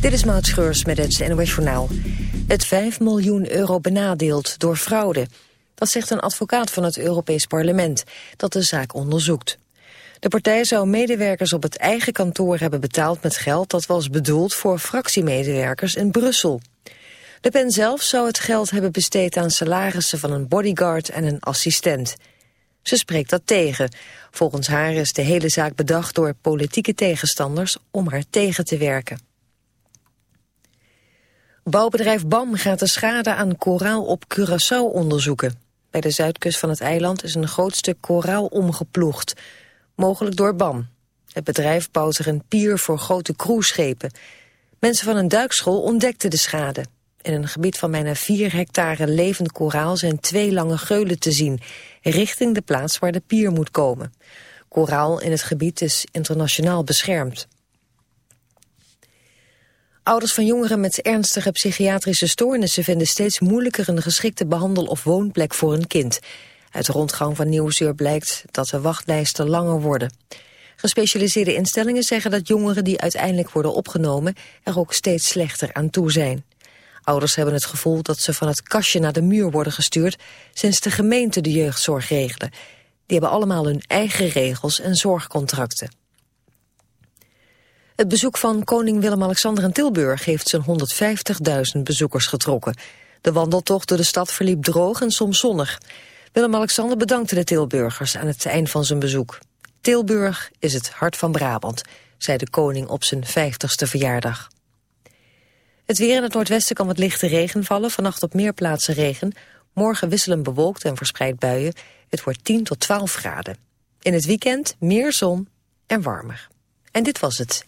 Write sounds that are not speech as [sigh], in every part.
Dit is Maud Schreurs met het NOS Journaal. Het 5 miljoen euro benadeeld door fraude. Dat zegt een advocaat van het Europees Parlement, dat de zaak onderzoekt. De partij zou medewerkers op het eigen kantoor hebben betaald met geld... dat was bedoeld voor fractiemedewerkers in Brussel. De pen zelf zou het geld hebben besteed aan salarissen van een bodyguard en een assistent. Ze spreekt dat tegen. Volgens haar is de hele zaak bedacht door politieke tegenstanders om haar tegen te werken. Bouwbedrijf BAM gaat de schade aan koraal op Curaçao onderzoeken. Bij de zuidkust van het eiland is een groot stuk koraal omgeploegd. Mogelijk door BAM. Het bedrijf bouwt er een pier voor grote cruiseschepen. Mensen van een duikschool ontdekten de schade. In een gebied van bijna 4 hectare levend koraal zijn twee lange geulen te zien, richting de plaats waar de pier moet komen. Koraal in het gebied is internationaal beschermd. Ouders van jongeren met ernstige psychiatrische stoornissen vinden steeds moeilijker een geschikte behandel- of woonplek voor een kind. Uit de rondgang van Nieuwsuur blijkt dat de wachtlijsten langer worden. Gespecialiseerde instellingen zeggen dat jongeren die uiteindelijk worden opgenomen er ook steeds slechter aan toe zijn. Ouders hebben het gevoel dat ze van het kastje naar de muur worden gestuurd sinds de gemeente de jeugdzorg regelen. Die hebben allemaal hun eigen regels en zorgcontracten. Het bezoek van koning Willem-Alexander in Tilburg heeft zijn 150.000 bezoekers getrokken. De wandeltocht door de stad verliep droog en soms zonnig. Willem-Alexander bedankte de Tilburgers aan het eind van zijn bezoek. Tilburg is het hart van Brabant, zei de koning op zijn 50ste verjaardag. Het weer in het noordwesten kan met lichte regen vallen. Vannacht op meer plaatsen regen. Morgen wisselen bewolkt en verspreid buien. Het wordt 10 tot 12 graden. In het weekend meer zon en warmer. En dit was het.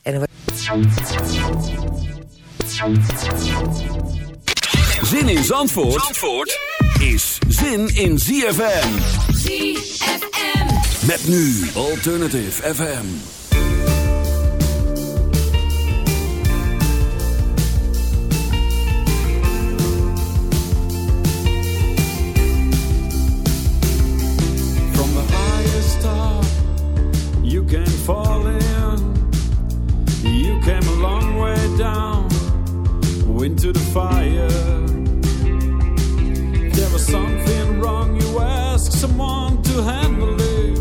Zin in Zandvoort, Zandvoort is zin in ZFM. ZFM. Met nu Alternative FM. Into the fire. There was something wrong, you ask someone to handle it.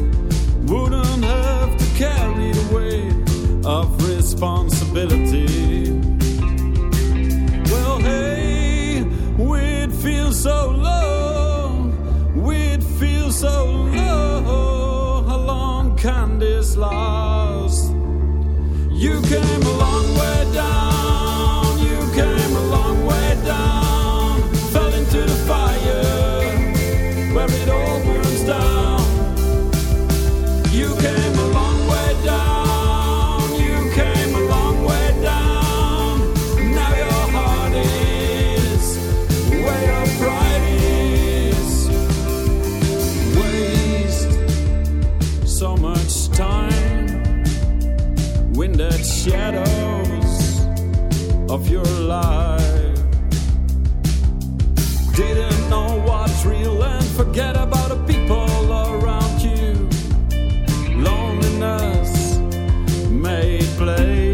Wouldn't have to carry the weight of responsibility. Well, hey, we'd feel so low, we'd feel so low. How long can this last? You came a of your life. Didn't know what's real and forget about the people around you. Loneliness made play.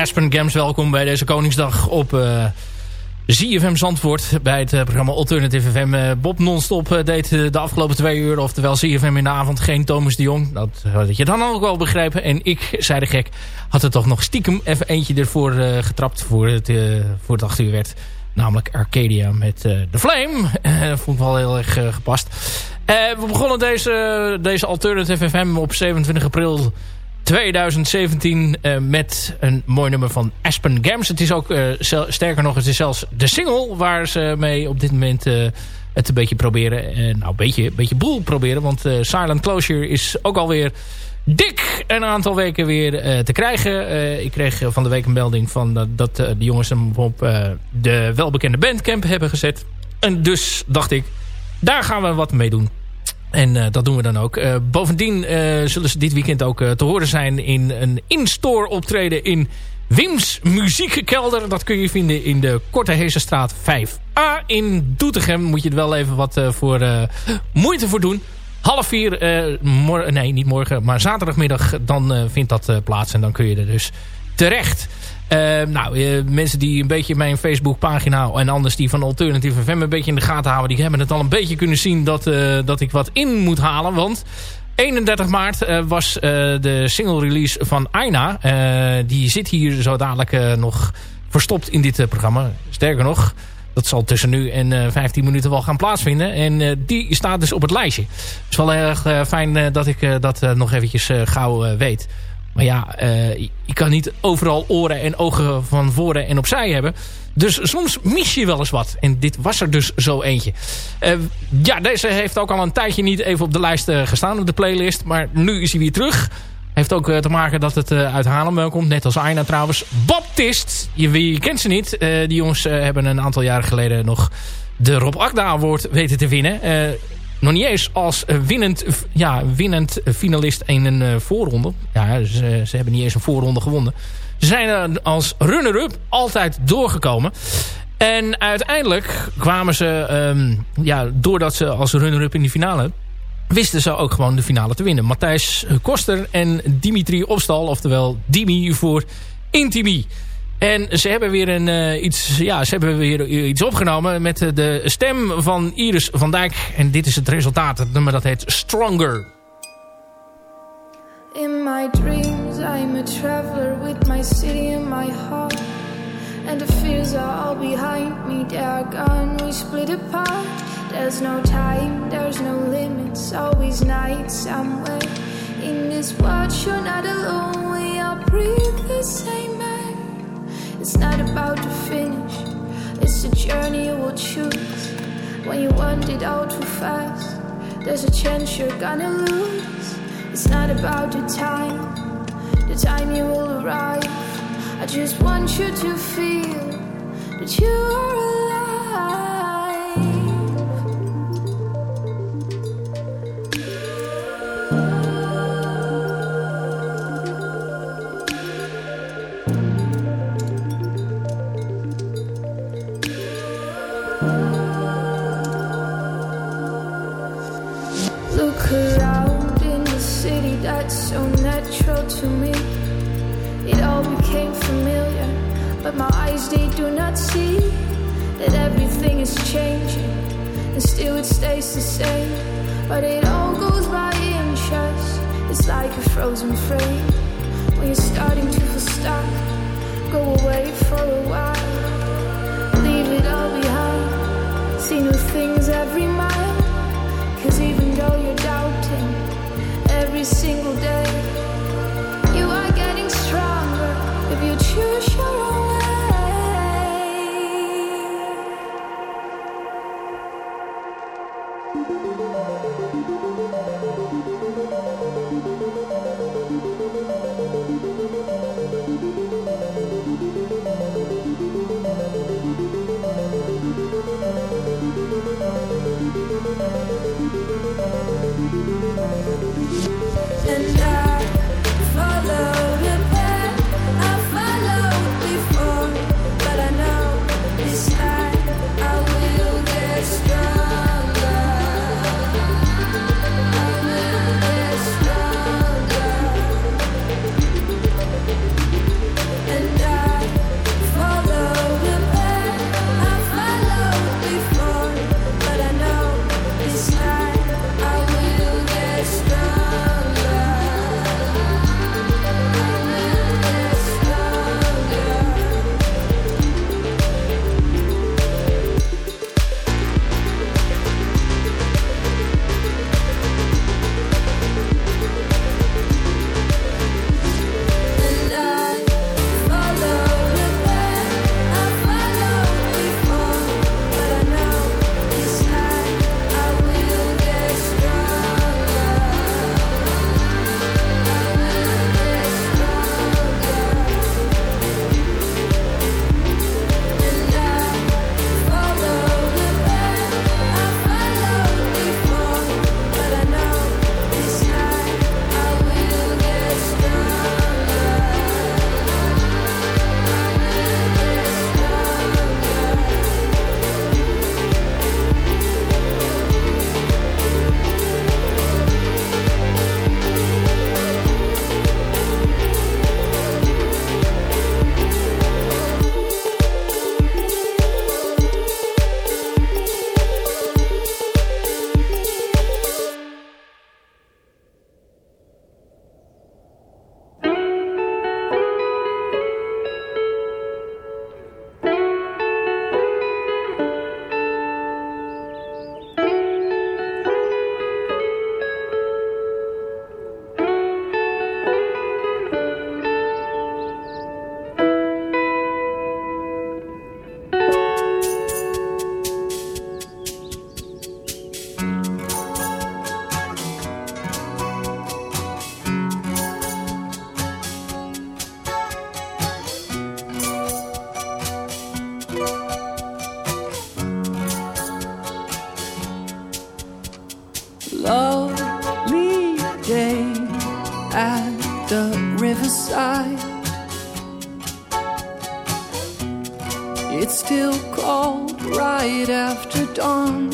Aspen Games. Welkom bij deze Koningsdag op uh, eh, ZFM Zandvoort. Bij het uh, programma Alternative FM. Uh, Bob Nonstop deed de afgelopen twee uur. Oftewel ZFM in de avond geen Thomas de Jong. Dat had je dan ook wel begrepen. En ik, zei de gek, had er toch nog stiekem even eentje ervoor getrapt. Voor het, voor het acht uur werd. Namelijk Arcadia met The Flame. vond ik wel heel erg gepast. we begonnen deze, deze Alternative FM op 27 april 2017 uh, eh, met een mooi nummer van Aspen Gams. Het is ook, uh, sterker nog, het is zelfs de single waar ze mee op dit moment uh, het een beetje proberen. nou, een beetje, beetje boel proberen, want Silent Closure is ook alweer dik een aantal weken weer te krijgen. ik kreeg van de week een melding van dat de jongens hem op de welbekende bandcamp hebben gezet. En dus dacht ik, daar gaan we wat mee doen. En uh, dat doen we dan ook. Uh, bovendien uh, zullen ze dit weekend ook te horen zijn in een in-store optreden in Wims Muziekkelder. Dat kun je vinden in de Korte Heesestraat 5A in Doetinchem. Moet je er wel even wat voor moeite voor doen. Half vier, nee niet morgen, maar zaterdagmiddag dan vindt dat plaats. En dan kun je er dus terecht. Uh, nou, uh, mensen die een beetje mijn Facebookpagina en anders die van Alternative FM een beetje in de gaten houden, die hebben het al een beetje kunnen zien dat, uh, dat ik wat in moet halen. Want 31 maart was de single release van Aina. die zit hier zo dadelijk nog verstopt in dit programma. Sterker nog, dat zal tussen nu en 15 minuten wel gaan plaatsvinden. En die staat dus op het lijstje. Het is wel erg fijn dat ik dat nog eventjes gauw weet. Maar ja, uh, je kan niet overal oren en ogen van voren en opzij hebben. Dus soms mis je wel eens wat. En dit was er dus zo eentje. Uh, ja, deze heeft ook al een tijdje niet even op de lijst uh, gestaan op de playlist. Maar nu is hij weer terug. Heeft ook te maken dat het uit Haarlem komt. Net als Aina trouwens. Baptist. Je, je kent ze niet. die jongens hebben een aantal jaren geleden nog de Rob Akda Award weten te winnen nog niet eens als winnend, ja, winnend finalist in een uh, voorronde. Ja, ze, ze, hebben niet eens een voorronde gewonnen. Ze zijn als runner-up altijd doorgekomen. En uiteindelijk kwamen ze, um, ja, doordat ze als runner-up in de finale... wisten ze ook gewoon de finale te winnen. Matthijs Koster en Dimitri Opstal, oftewel Dimi voor Intimi. En ze hebben weer een, uh, iets, ja, ze hebben weer iets opgenomen met de stem van Iris van Dijk. En dit is het resultaat. Het nummer dat heet Stronger. In my dreams I'm a traveler with my city in my heart. And the fears are all behind me, they are gone, we split apart. There's no time, there's no limits, always night somewhere. In this world you're not alone, we all breathe the same air. It's not about to finish, it's the journey you will choose. When you want it all too fast, there's a chance you're gonna lose. It's not about the time, the time you will arrive. I just want you to feel that you are alive. Lovely day at the riverside. It's still cold right after dawn.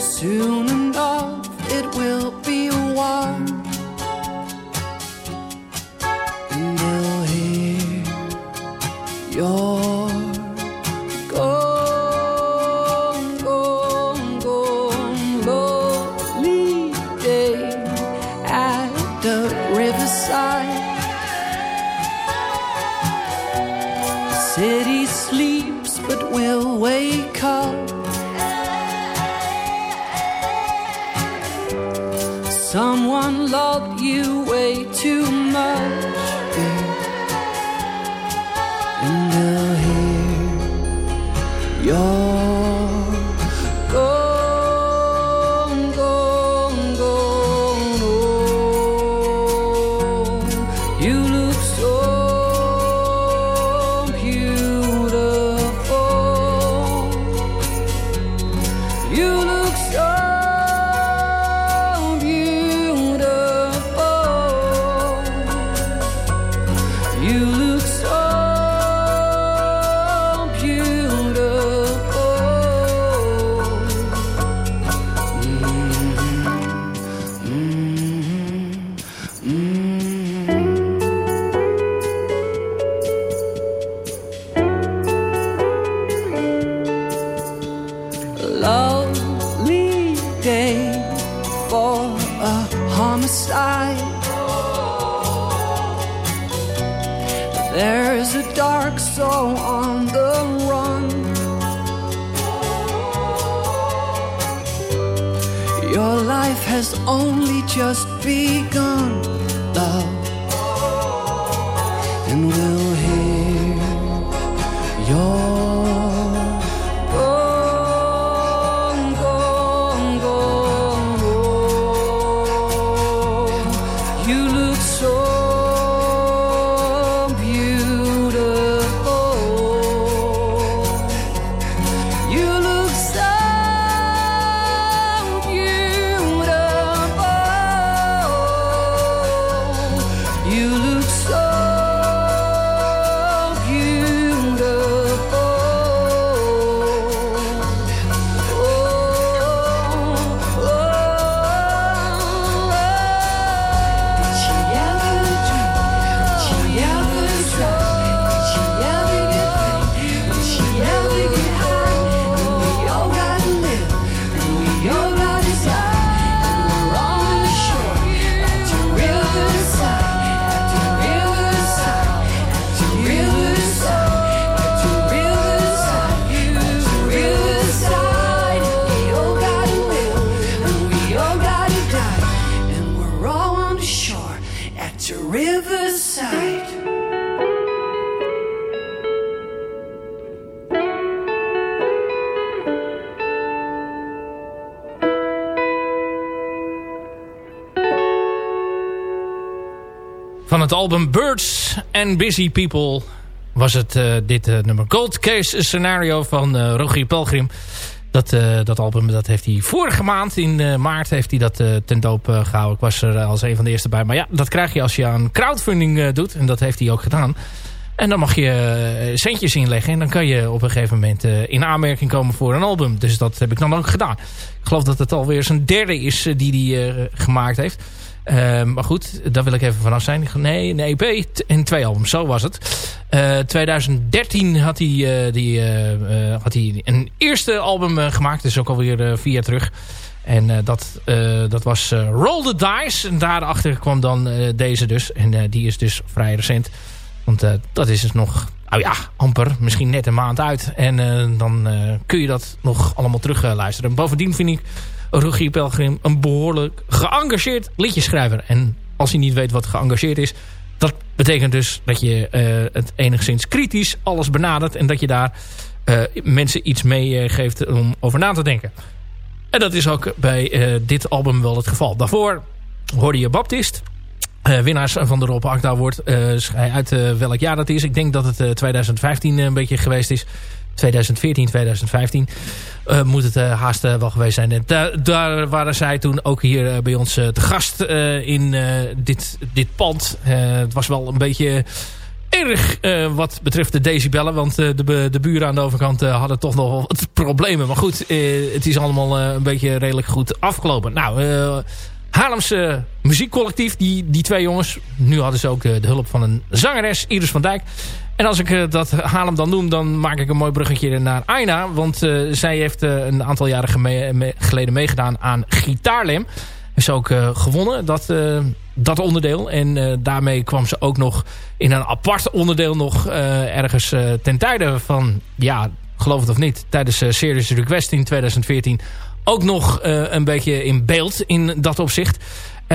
Soon enough, it will There's a dark soul on the run. Your life has only just begun, album Birds and Busy People was het uh, dit uh, nummer. Gold Case Scenario van uh, Rogier Pelgrim. Dat, dat album dat heeft hij vorige maand in maart heeft hij dat ten doop gehouden. Ik was er als een van de eerste bij. Maar ja, dat krijg je als je aan crowdfunding doet. En dat heeft hij ook gedaan. En dan mag je centjes inleggen. En dan kan je op een gegeven moment in aanmerking komen voor een album. Dus dat heb ik dan ook gedaan. Ik geloof dat het alweer zijn derde is die hij gemaakt heeft. Uh, maar goed, daar wil ik even vanaf zijn. Nee, een EP en twee albums, zo was het. Uh, 2013 had hij, uh, die, had hij een eerste album gemaakt. Dus ook alweer vier jaar terug. En dat, dat was Roll the Dice. En daarachter kwam dan deze dus. En die is dus vrij recent. Want dat is dus nog, nou ja, amper. Misschien net een maand uit. En dan kun je dat nog allemaal terug luisteren. Bovendien vind ik... Rogier Pelgrim een behoorlijk geëngageerd liedjeschrijver. En als hij niet weet wat geëngageerd is... dat betekent dus dat je uh, het enigszins kritisch alles benadert... en dat je daar uh, mensen iets mee uh, geeft om over na te denken. En dat is ook bij dit album wel het geval. Daarvoor hoorde je Baptist... winnaars van de Rob Akda wordt. uit welk jaar dat is. Ik denk dat het 2015 een beetje geweest is. 2014, 2015 moet het haast wel geweest zijn. En daar waren zij toen ook hier bij ons te gast in dit, dit pand. het was wel een beetje erg wat betreft de decibellen. Want de, de buren aan de overkant hadden toch nog wat problemen. Maar goed, het is allemaal een beetje redelijk goed afgelopen. Nou, Haarlemse muziekcollectief, die, die twee jongens. Nu hadden ze ook de hulp van een zangeres, Iris van Dijk. En als ik dat Haarlem dan noem, dan maak ik een mooi bruggetje naar Aina. Want zij heeft een aantal jaren geleden meegedaan aan Gitaarlem. Is ook gewonnen, dat dat onderdeel. En daarmee kwam ze ook nog in een apart onderdeel nog ergens ten tijde van, ja, geloof het of niet, tijdens Serious Request in 2014 ook nog een beetje in beeld in dat opzicht.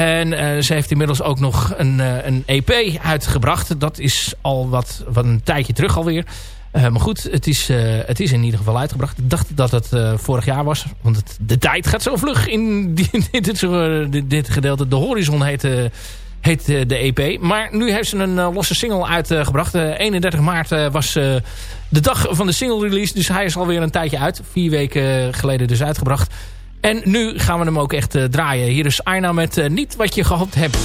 En ze heeft inmiddels ook nog een, een EP uitgebracht. Dat is al wat, wat een tijdje terug alweer. Uh, maar goed, het is, het is in ieder geval uitgebracht. Ik dacht dat het vorig jaar was. Want het, de tijd gaat zo vlug in [laughs] dit, dit, dit, gedeelte. De Horizon heet, heet de EP. Maar nu heeft ze een losse single uitgebracht. 31 maart was de dag van de single release. Dus hij is alweer een tijdje uit. Vier weken geleden dus uitgebracht. En nu gaan we hem ook echt draaien. Hier is Aina met Niet Wat Je Gehoopt Hebt.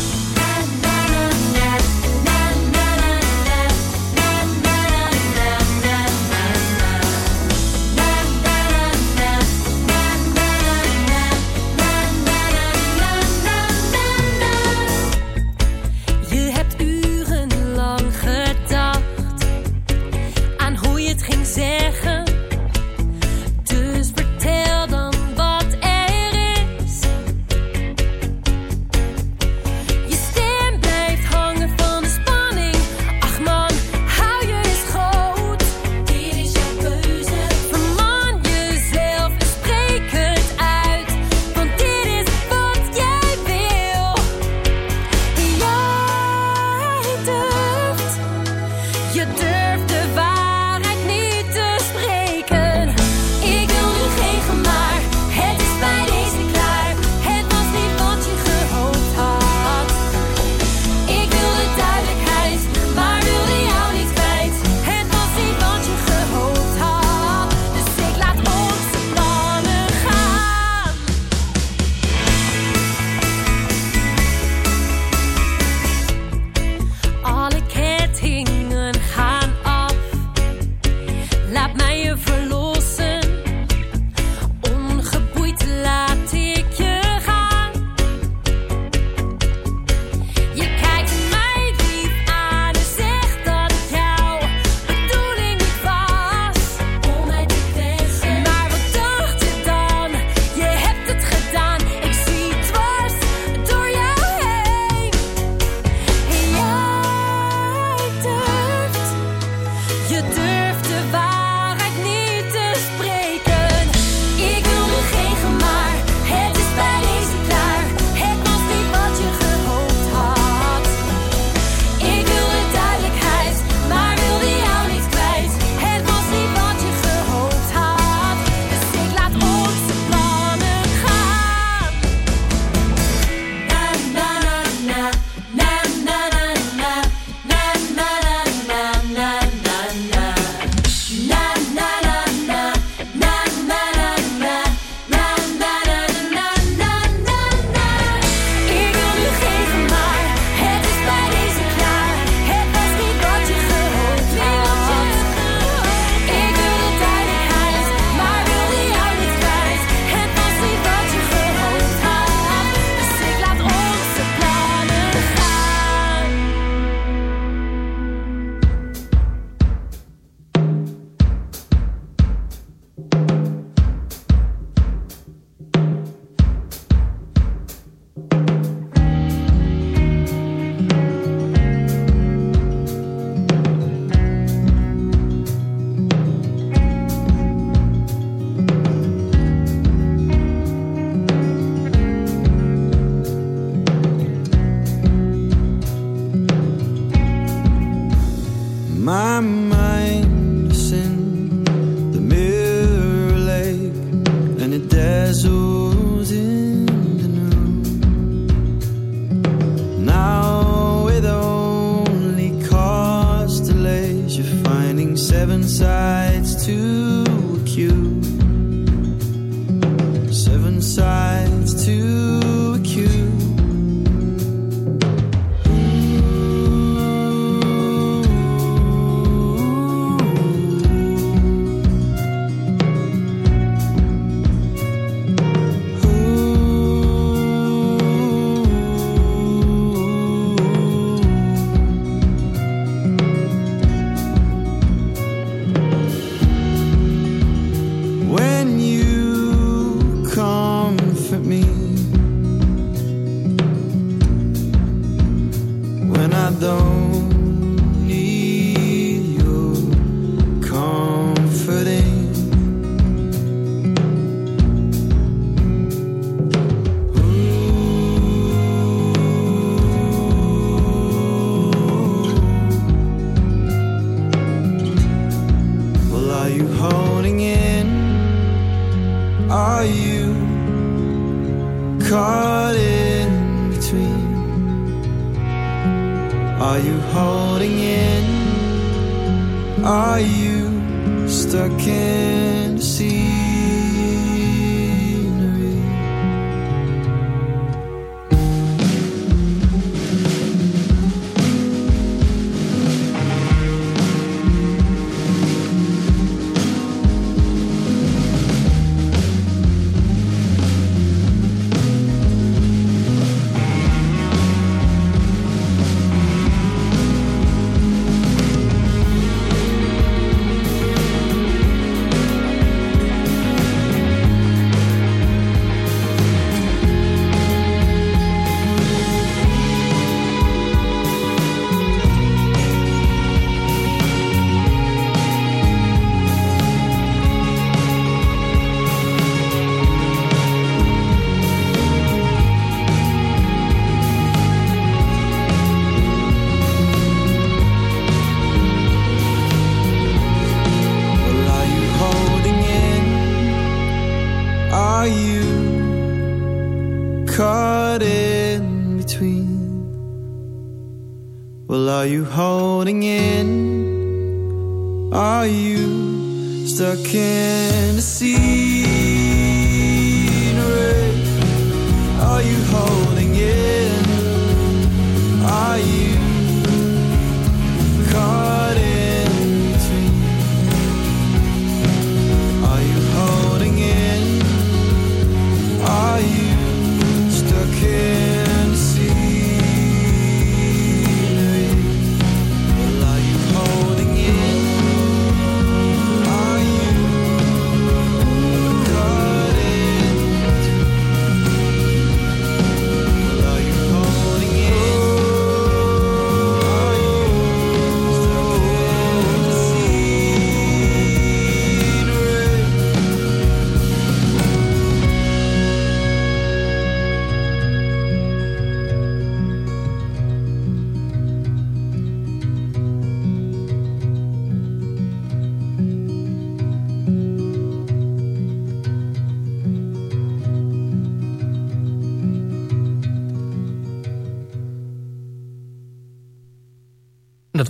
Are you stuck in the scenery?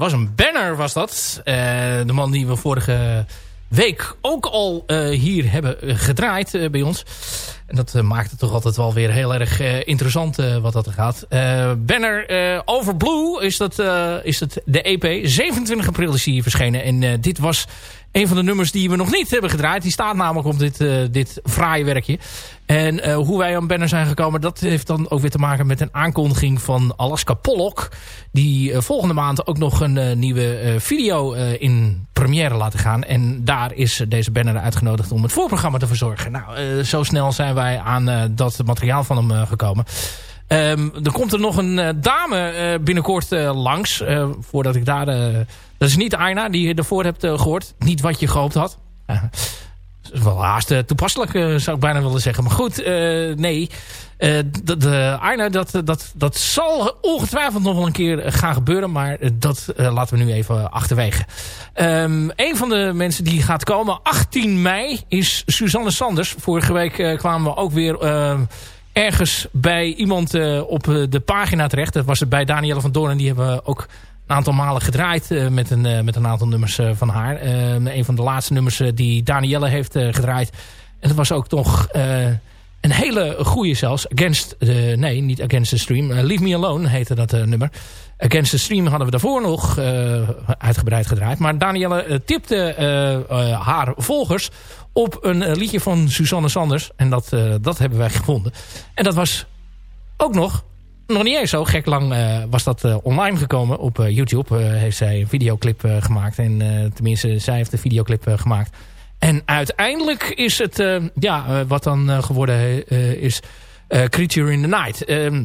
Was een banner, was dat. Eh, de man die we vorige week ook al eh, hier hebben eh, gedraaid bij ons. En dat maakt het toch altijd wel weer heel erg interessant wat dat er gaat. Banner Over Blue is, dat, is het de EP. 27 april is hier verschenen. En dit was een van de nummers die we nog niet hebben gedraaid. Die staat namelijk op dit, eh, dit fraaie werkje. En eh, hoe wij aan Banner zijn gekomen... dat heeft dan ook weer te maken met een aankondiging van Alaska Pollock. Die eh, volgende maand ook nog een nieuwe video in première laten gaan. En daar is deze Banner uitgenodigd om het voorprogramma te verzorgen. Nou, zo snel zijn wij aan dat materiaal van hem gekomen. Ehm, er komt er nog een dame binnenkort langs. voordat ik daar... dat is niet Aina, die je ervoor hebt eh, gehoord. Niet wat je gehoopt had. Dat is wel haast eh, toepasselijk, eh, zou ik bijna willen zeggen. Maar goed, nee. Eh, de, Aina, dat, dat, dat zal ongetwijfeld nog wel een keer gaan gebeuren. Maar dat laten we nu even achterwege. Ehm, een van de mensen die gaat komen, 18 mei, is Suzanne Sanders. Vorige week kwamen we ook weer... ergens bij iemand op de pagina terecht. Dat was het bij Danielle van Doorn. Die hebben we ook aantal malen gedraaid eh, met, een, eh, met een aantal nummers eh, van haar. Eh, een van de laatste nummers die Danielle heeft gedraaid. En dat was ook toch een hele goede zelfs. Against, nee, niet Against the Stream. Leave Me Alone heette dat nummer. Against the Stream hadden we daarvoor nog uitgebreid gedraaid. Maar Danielle tipte haar volgers op een liedje van Suzanne Sanders. En dat, dat hebben wij gevonden. En dat was ook nog, nog niet eens zo gek lang eh, was dat eh, online gekomen. Op eh, YouTube heeft zij een videoclip gemaakt. En tenminste, zij heeft de videoclip gemaakt. En uiteindelijk is het, ja, wat dan geworden is... Creature in the Night. Ehm,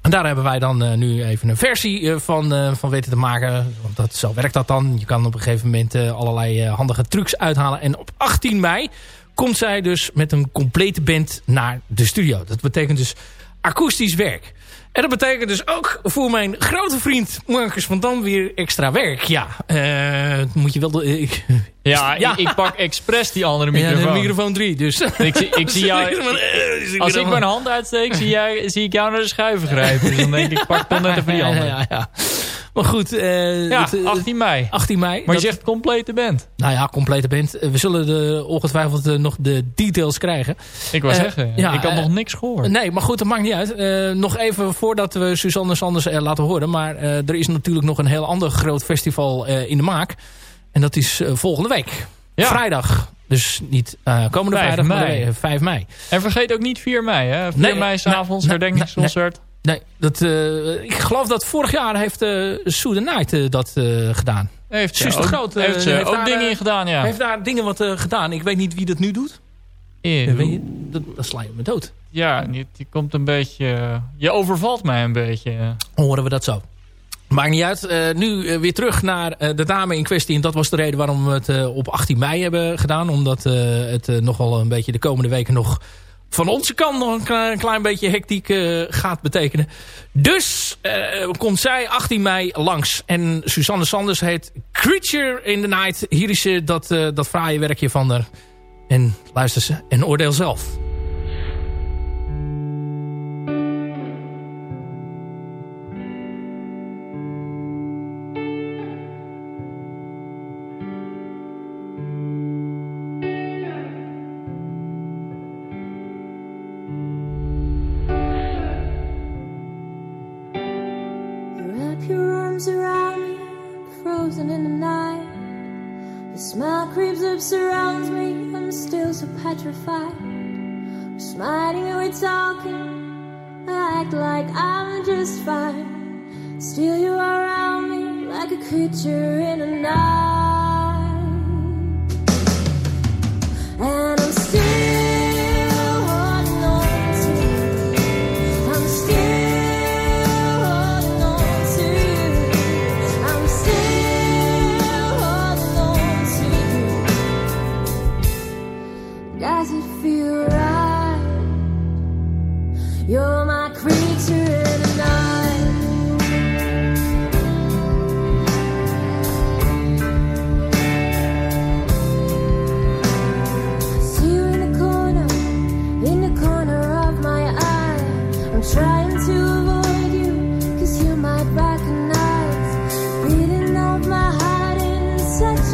En daar hebben wij dan nu even een versie van, van weten te maken. Want dat, zo werkt dat dan. Je kan op een gegeven moment allerlei handige trucs uithalen. En op 18 mei komt zij dus met een complete band naar de studio. Dat betekent dus akoestisch werk. En dat betekent dus ook voor mijn grote vriend Marcus van Dam weer extra werk. Ja, uh, moet je wel... De, ik, ja, [laughs] ja. Ik, ik, pak expres die andere microfoon. Ja, de microfoon 3. Dus. Ik, ik [laughs] zie jou, als ik mijn hand uitsteek, zie, jij, zie ik jou naar de schuiven grijpen. Dus dan denk ik, ik pak dan net even die [laughs] andere. Ja, ja, Maar goed. Uh, ja, 18 mei. 18 mei. Maar je zegt complete band. Nou ja, complete band. We zullen de, ongetwijfeld nog de details krijgen. Ik wou zeggen, ja, ik had nog niks gehoord. Nee, maar goed, dat maakt niet uit. nog even voordat we Suzanne Sanders laten horen. Maar er is natuurlijk nog een heel ander groot festival in de maak. En dat is volgende week. Ja. Vrijdag. Dus niet uh, komende 5 vrijdag, mei. maar 5 mei. En vergeet ook niet 4 mei, hè? 4 nee, mei s'avonds, nee, herdenkingsconcert. Nee, dat, uh, ik geloof dat vorig jaar heeft uh, Sue the Night uh, dat gedaan. Heeft ze ook, Groot, heeft ze heeft ook daar, dingen in gedaan, ja. Heeft daar dingen wat gedaan. Ik weet niet wie dat nu doet. Weet je, dat, dat sla je me dood. Ja, die, die komt een beetje... je overvalt mij een beetje. Horen we dat zo. Maakt niet uit. Uh, nu uh, weer terug naar uh, de dame in kwestie. En dat was de reden waarom we het op 18 mei hebben gedaan. Omdat het nogal een beetje de komende weken nog van onze kant nog een klein, een klein beetje hectiek gaat betekenen. Dus komt zij 18 mei langs. En Suzanne Sanders heet Creature in the Night. Hier is dat, dat fraaie werkje van haar. En luister ze en oordeel zelf. Petrified. We're smiling and we're talking, I act like I'm just fine. Still, you are around me like a creature in a night.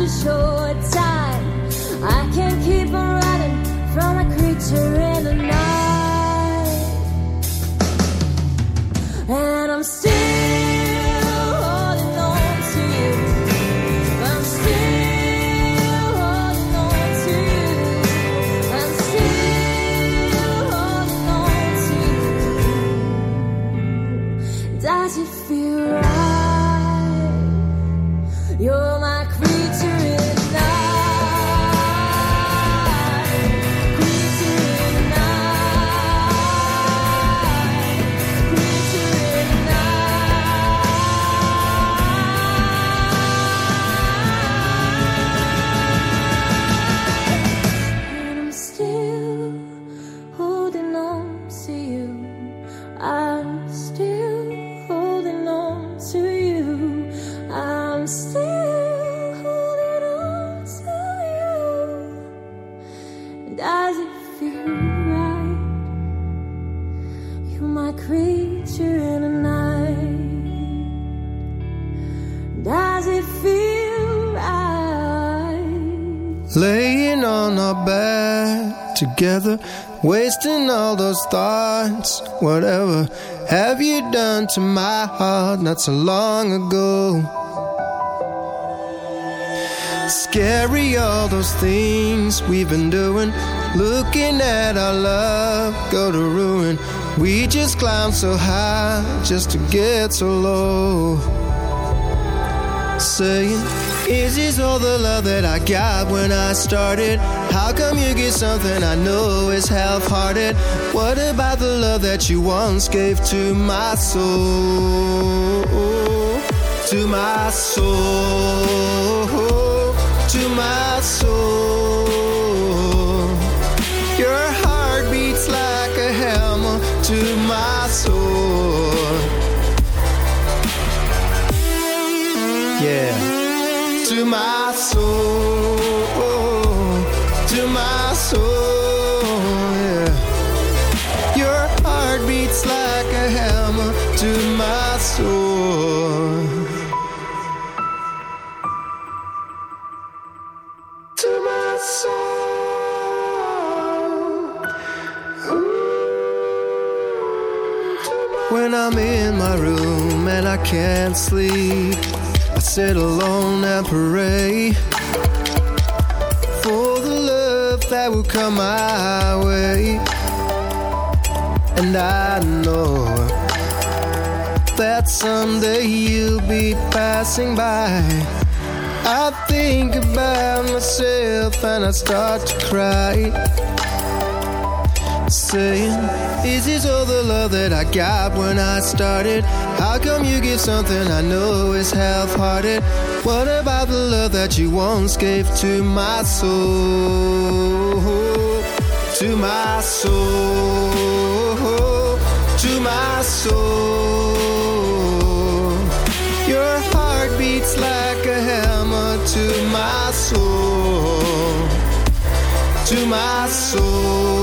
a short time. I can't keep on running from a creature in the night. Wasting all those thoughts. Whatever have you done to my heart not so long ago? Scary, all those things we've been doing. Looking at our love go to ruin. We just climb so high just to get so low. Saying, Is this all the love that I got when I started? How come you get something I know is half-hearted? What about the love that you once gave to my soul? To my soul, to my soul. To my soul. Yeah, your heart beats like a hammer to my soul. To my soul. When I'm in my room and I can't sleep, I sit alone and pray that will come my way. And I know that someday you'll be passing by. I think about myself and I start to cry. Saying, Is this all the love that I got when I started? How come you give something I know is half hearted? What about the love that you once gave to my soul? To my soul, to my soul. Your heart beats like a hammer to my soul, to my soul,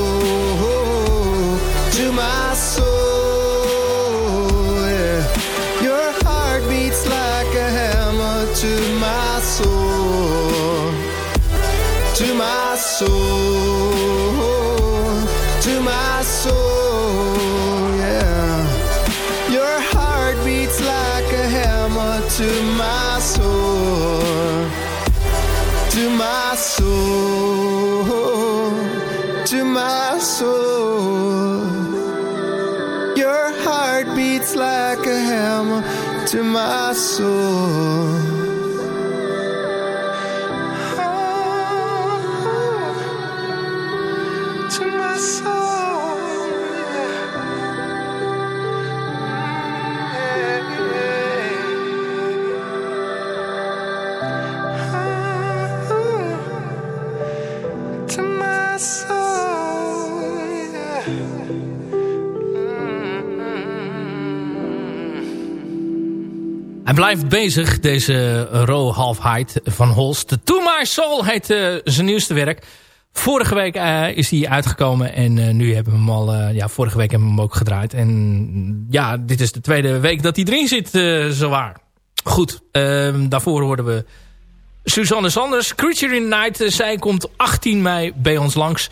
soul, to my soul. Yeah. Your heart beats like a hammer to my soul, to my soul, to my soul. Your heart beats like a hammer to my soul. Blijft bezig, deze Ro Halfheid van Holst. To My Soul heet eh, zijn nieuwste werk. Vorige week eh, is hij uitgekomen en eh, nu hebben we hem al... ja, vorige week hebben we hem ook gedraaid. En ja, dit is de tweede week dat hij erin zit, zowaar. Goed, ehm, daarvoor hoorden we Suzanne Sanders. Creature in Night, zij komt 18 mei bij ons langs...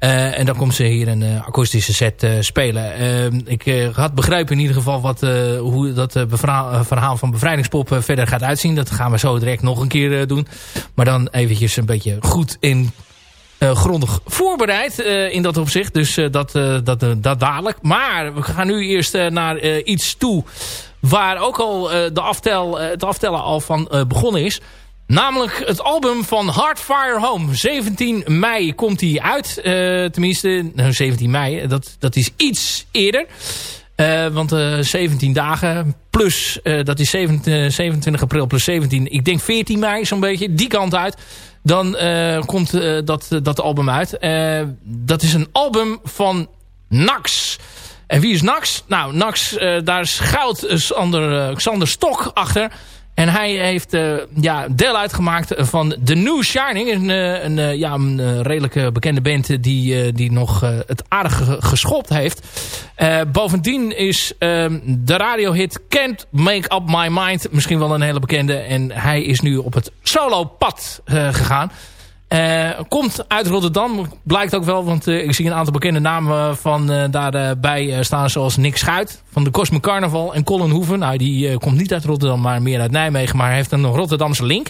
Uh, en dan komt ze hier een uh, akoestische set uh, spelen. Ehm, ik had begrepen in ieder geval wat, hoe dat verhaal van Bevrijdingspop verder gaat uitzien. Dat gaan we zo direct nog een keer doen. Maar dan eventjes een beetje goed in grondig voorbereid in dat opzicht. Dus dat, dat, dat dadelijk. Maar we gaan nu eerst naar iets toe waar ook al de aftel, het aftellen al van begonnen is. Namelijk het album van Hardfire Home. 17 mei komt hij uit. Uh, tenminste, nou, 17 mei. Dat, dat is iets eerder. Uh, want uh, 17 dagen plus, dat is 27, 27 april plus 17. Ik denk 14 mei zo'n beetje. Die kant uit. Dan komt dat, dat album uit. dat is een album van Nax. En wie is Nax? Nou, Nax, daar schuilt Xander, Xander Stok achter. En hij heeft uh, ja, deel uitgemaakt van The New Shining. Een, een, een ja, een redelijk bekende band die, die nog het aardig geschopt heeft. Bovendien is uh, de radiohit Can't Make Up My Mind misschien wel een hele bekende. En hij is nu op het solo pad gegaan. Uh, komt uit Rotterdam, blijkt ook wel, want uh, ik zie een aantal bekende namen van uh, daarbij staan, zoals Nick Schuit van de Cosmic Carnival en Colin Hoeven. Nou, die komt niet uit Rotterdam, maar meer uit Nijmegen, maar heeft een Rotterdamse link.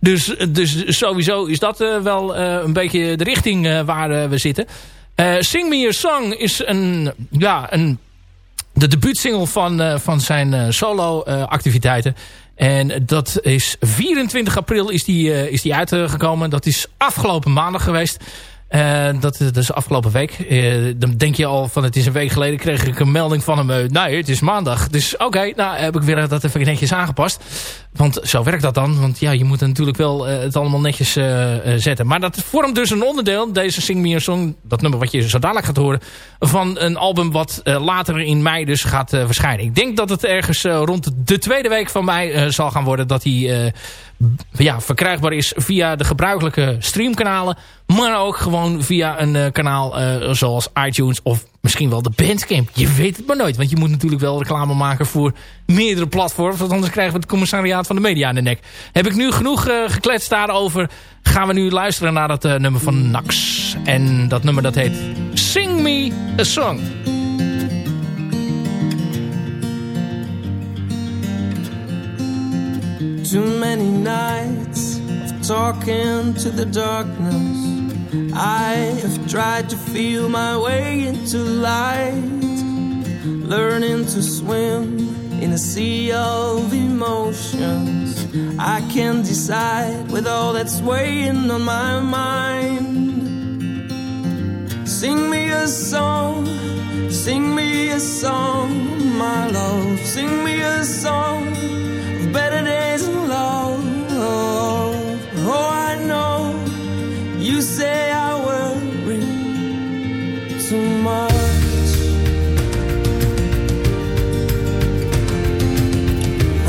Dus, dus sowieso is dat wel een beetje de richting waar we zitten. Sing Me Your Song is een, ja, een, de debuutsingle van, van zijn solo activiteiten. En dat is 24 april is die, is die uitgekomen. Dat is afgelopen maandag geweest. Uh, dat, dat, is afgelopen week. Uh, dan denk je al van het is een week geleden kreeg ik een melding van hem. Uh, nee, het is maandag. Dus oké, nou heb ik weer dat even netjes aangepast. Want zo werkt dat dan. Want ja, je moet natuurlijk wel het allemaal netjes zetten. Maar dat vormt dus een onderdeel, deze Sing Me A Song, dat nummer wat je zo dadelijk gaat horen, van een album wat later in mei dus gaat verschijnen. Ik denk dat het ergens rond de tweede week van mei zal gaan worden dat hij ja, verkrijgbaar is via de gebruikelijke streamkanalen. Maar ook gewoon via een uh, kanaal uh, zoals iTunes of misschien wel de Bandcamp. Je weet het maar nooit. Want je moet natuurlijk wel reclame maken voor meerdere platforms. Want anders krijgen we het commissariaat van de media aan de nek. Heb ik nu genoeg uh, gekletst daarover. Gaan we nu luisteren naar dat nummer van Nax. En dat nummer dat heet Sing Me A Song. Too many nights of talking to the darkness. I have tried to feel my way into light, learning to swim in a sea of emotions. I can't decide with all that's weighing on my mind. Sing me a song, sing me a song, my love, sing me a song better days and love. Oh, I know you say I worry too much.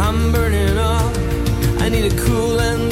I'm burning up. I need a cool end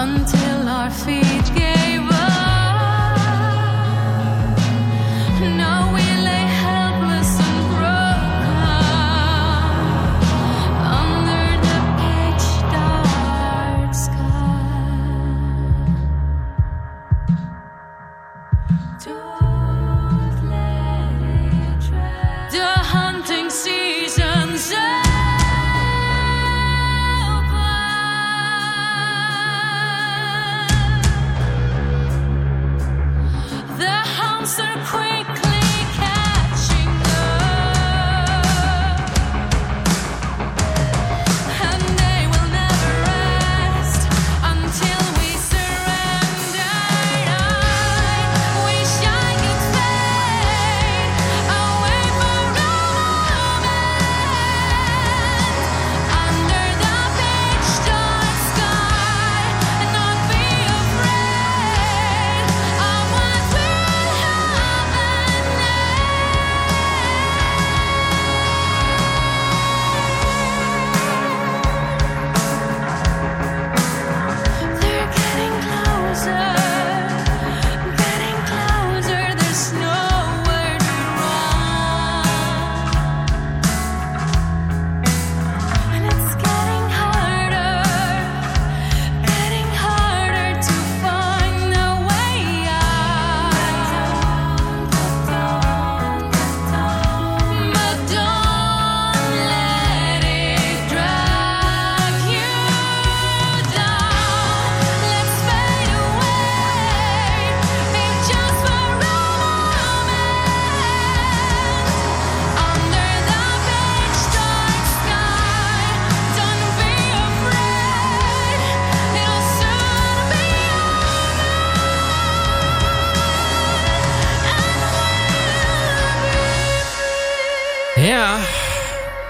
until our feet.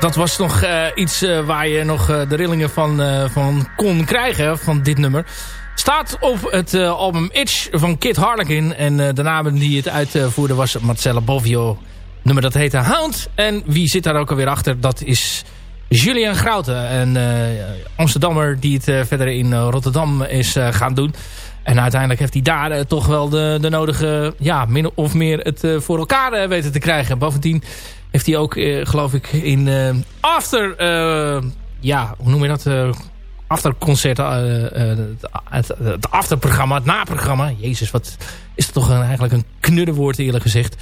Dat was nog uh, iets uh, waar je nog uh, de rillingen van, van kon krijgen, van dit nummer. Staat op het album Itch van Kid Harlequin. En de naam die het uitvoerde was Marcella Bovio. Nummer dat heette Hound. En wie zit daar ook alweer achter? Dat is Julian Grouten. Een Amsterdammer die het verder in Rotterdam is gaan doen. En uiteindelijk heeft hij daar toch wel de, de nodige, ja, min of meer het voor elkaar weten te krijgen. Bovendien heeft hij ook, geloof ik, in after... Ja, hoe noem je dat? afterconcert, het, het afterprogramma, het naprogramma. Jezus, wat is dat toch eigenlijk een knuddenwoord eerlijk gezegd.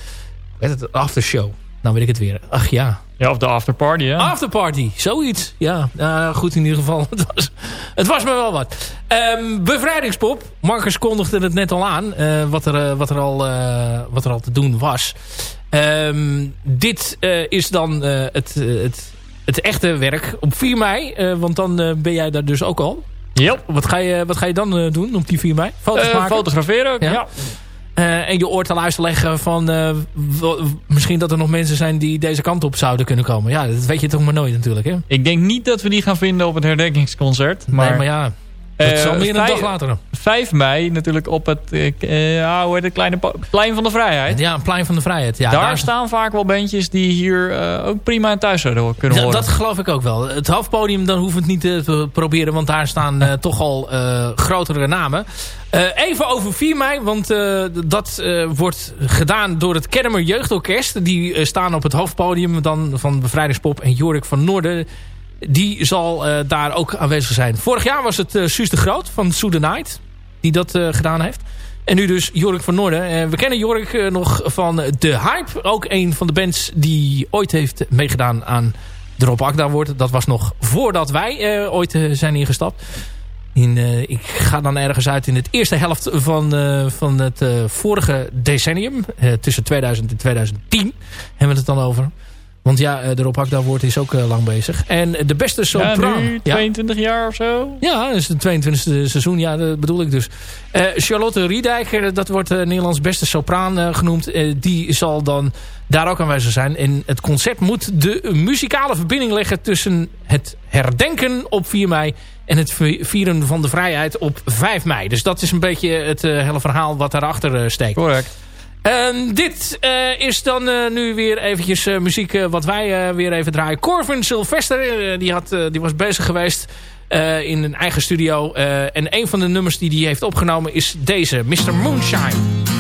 Het, aftershow. Nou weet ik het weer. Ach ja. Ja, of de afterparty, hè? Afterparty, zoiets. Ja, uh, goed in ieder geval. [laughs] Het was, het was me wel wat. Um, bevrijdingspop. Marcus kondigde het net al aan. Uh, wat, er, wat, er al, wat er al te doen was. Um, dit is dan het, het, het echte werk op 4 mei. Want dan ben jij daar dus ook al. Ja. Wat ga je, wat ga je dan doen op die 4 mei? Foto's maken? Fotograferen ja. Uh, en je oor te luisteren leggen van uh, misschien dat er nog mensen zijn die deze kant op zouden kunnen komen. Ja, dat weet je toch maar nooit natuurlijk. Hè? Ik denk niet dat we die gaan vinden op het herdenkingsconcert. Maar, nee, maar ja, dat uh, zal meer een dag later. 5 mei natuurlijk op het, uh, hoe heet het kleine plein van de vrijheid. Ja, plein van de vrijheid. Ja, daar, daar staan vaak wel bandjes die hier uh, ook prima in thuis zouden kunnen horen. Dat geloof ik ook wel. Het hoofdpodium, dan hoeft het niet te proberen, want daar staan uh, toch al grotere namen. even over 4 mei, want dat wordt gedaan door het Kennemer Jeugdorkest. Die staan op het hoofdpodium dan van Bevrijdingspop en Jorik van Noorden die zal uh, daar ook aanwezig zijn. Vorig jaar was het uh, Suus de Groot van Sue the Night. Die dat uh, gedaan heeft. En nu dus Jorik van Noorden. we kennen Jorik nog van The Hype. Ook een van de bands die ooit heeft meegedaan aan de Rob Akda wordt. Dat was nog voordat wij ooit zijn ingestapt. In, ik ga dan ergens uit in het eerste helft van, van het vorige decennium. tussen 2000 en 2010 hebben we het dan over. Want ja, eh, de Rob Hakda-woord is ook uh, lang bezig. En de beste sopraan... Ja, nu 22 ja. jaar of zo? Ja, dat is het 22e seizoen. Ja, dat bedoel ik dus. Uh, Charlotte Riedijk, dat wordt Nederlands beste sopraan genoemd. die zal dan daar ook aanwezig zijn. En het concert moet de muzikale verbinding leggen... tussen het herdenken op 4 mei... en het vieren van de vrijheid op 5 mei. Dus dat is een beetje het hele verhaal wat daarachter steekt. Correct. En dit uh, is dan uh, nu weer eventjes uh, muziek wat wij weer even draaien. Corvin Sylvester, die, had, die was bezig geweest in een eigen studio. en een van de nummers die hij heeft opgenomen is deze, Mr. Moonshine.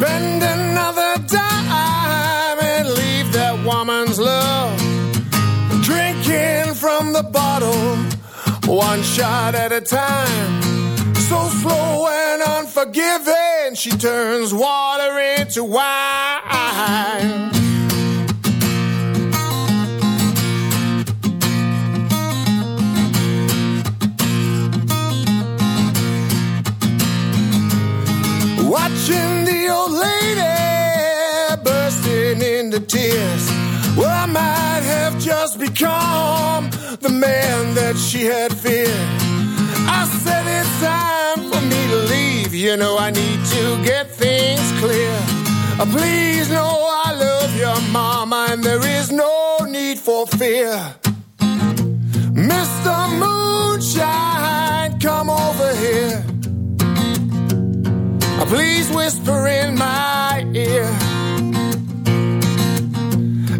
Spend another dime and leave that woman's love. Drinking from the bottle, one shot at a time. So slow and unforgiving, she turns water into wine. Tears. Well, I might have just become the man that she had feared. I said it's time for me to leave. You know, I need to get things clear. Uh, please know I love your mama, and there is no need for fear. Mr. Moonshine, come over here. Please whisper in my ear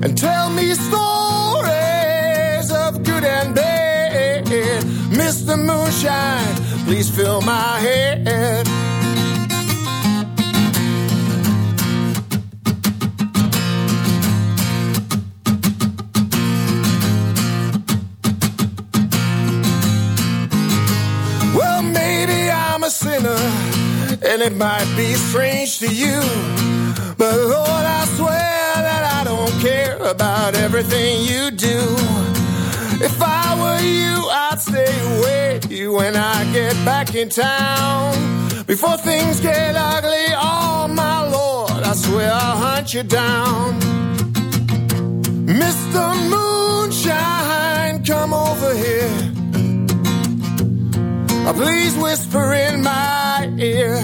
and tell me stories of good and bad. Mr. Moonshine, please fill my head. Well, maybe I'm a sinner and it might be strange to you. But Lord, I swear care about everything you do. If I were you, I'd stay away when I get back in town. Before things get ugly, oh my lord, I swear I'll hunt you down. Mr. Moonshine, come over here. Please whisper in my ear.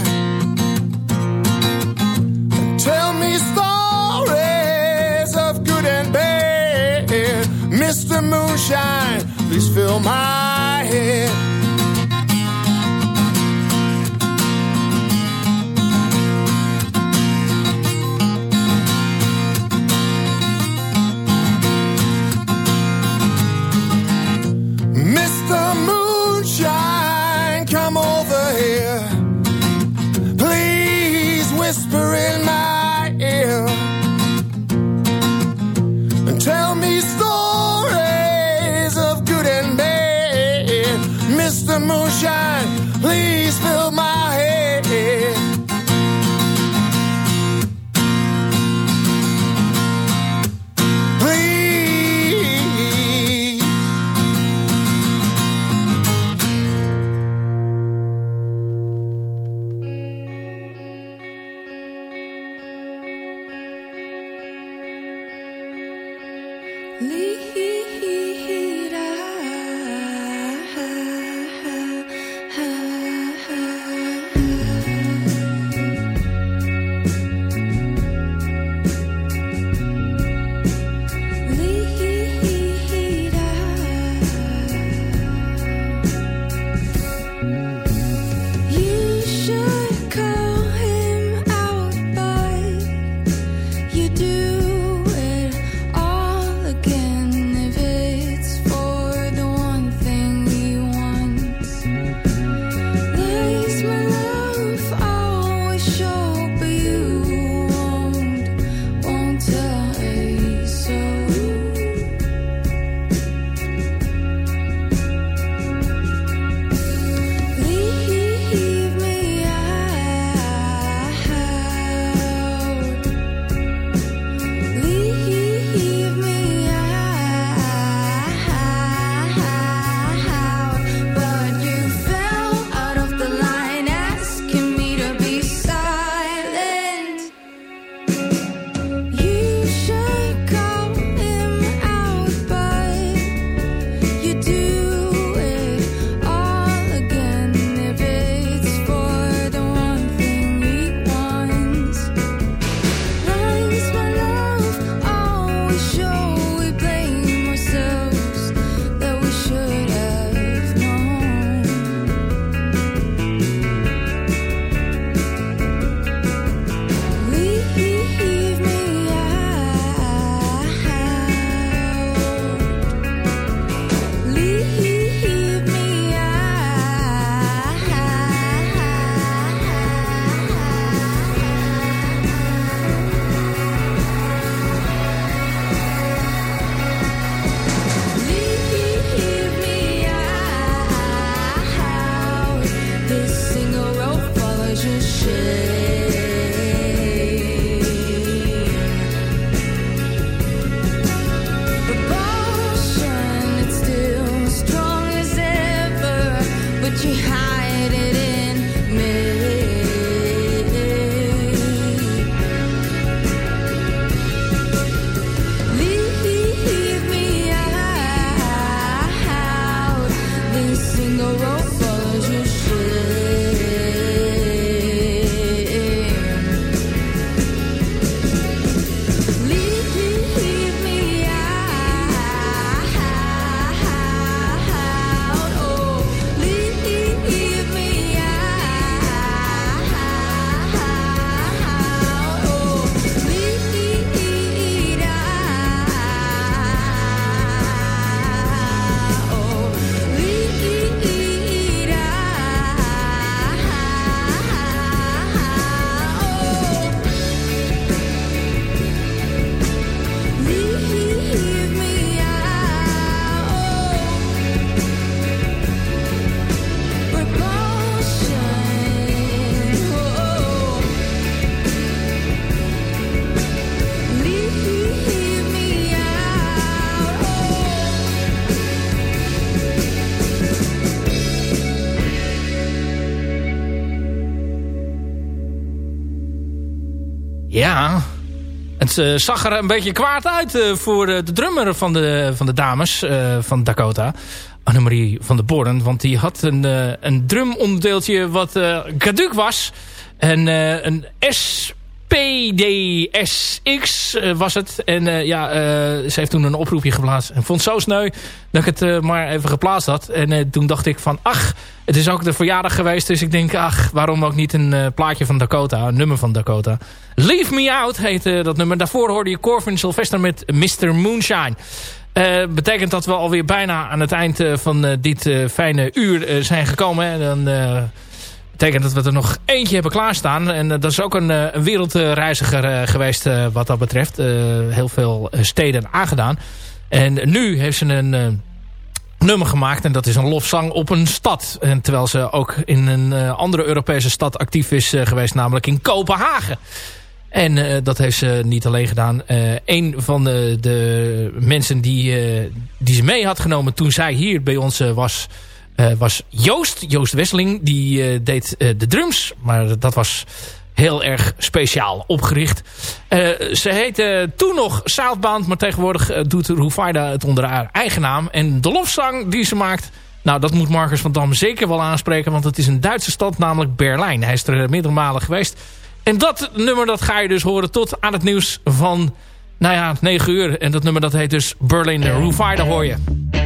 Tell me Mr. Moonshine, please fill my head. Uh, zag er een beetje kwaad uit uh, voor de drummer van de, van de dames van Dakota. Annemarie van der Borden. Want die had een, een drumonderdeeltje wat caduc was. En een S PDSX uh, was het. En uh, ja, uh, ze heeft toen een oproepje geplaatst. En vond het zo sneu dat ik het maar even geplaatst had. En toen dacht ik van, ach, het is ook de verjaardag geweest. Dus ik denk, ach, waarom ook niet een plaatje van Dakota. Een nummer van Dakota. Leave Me Out heette dat nummer. Daarvoor hoorde je Corvin Sylvester met Mr. Moonshine. betekent dat we alweer bijna aan het eind van dit fijne uur zijn gekomen. En dan betekent dat we er nog eentje hebben klaarstaan. En uh, dat is ook een, uh, een wereldreiziger uh, geweest wat dat betreft. heel veel steden aangedaan. En nu heeft ze een nummer gemaakt. En dat is een lofzang op een stad. En terwijl ze ook in een andere Europese stad actief is geweest. Namelijk in Kopenhagen. En dat heeft ze niet alleen gedaan. een van de, de mensen die, die ze mee had genomen toen zij hier bij ons was was Joost. Joost Wesseling. Die uh, deed uh, de drums. Maar dat was heel erg speciaal opgericht. ze heette toen nog Southbound. Maar tegenwoordig doet Rufaida het onder haar eigen naam. En de lofzang die ze maakt... Nou, dat moet Marcus van Dam zeker wel aanspreken. Want het is een Duitse stad, namelijk Berlijn. Hij is er meerdere malen geweest. En dat nummer dat ga je dus horen tot aan het nieuws van... Nou ja, 9 uur. En dat nummer dat heet dus Berlin Rufaida hoor je.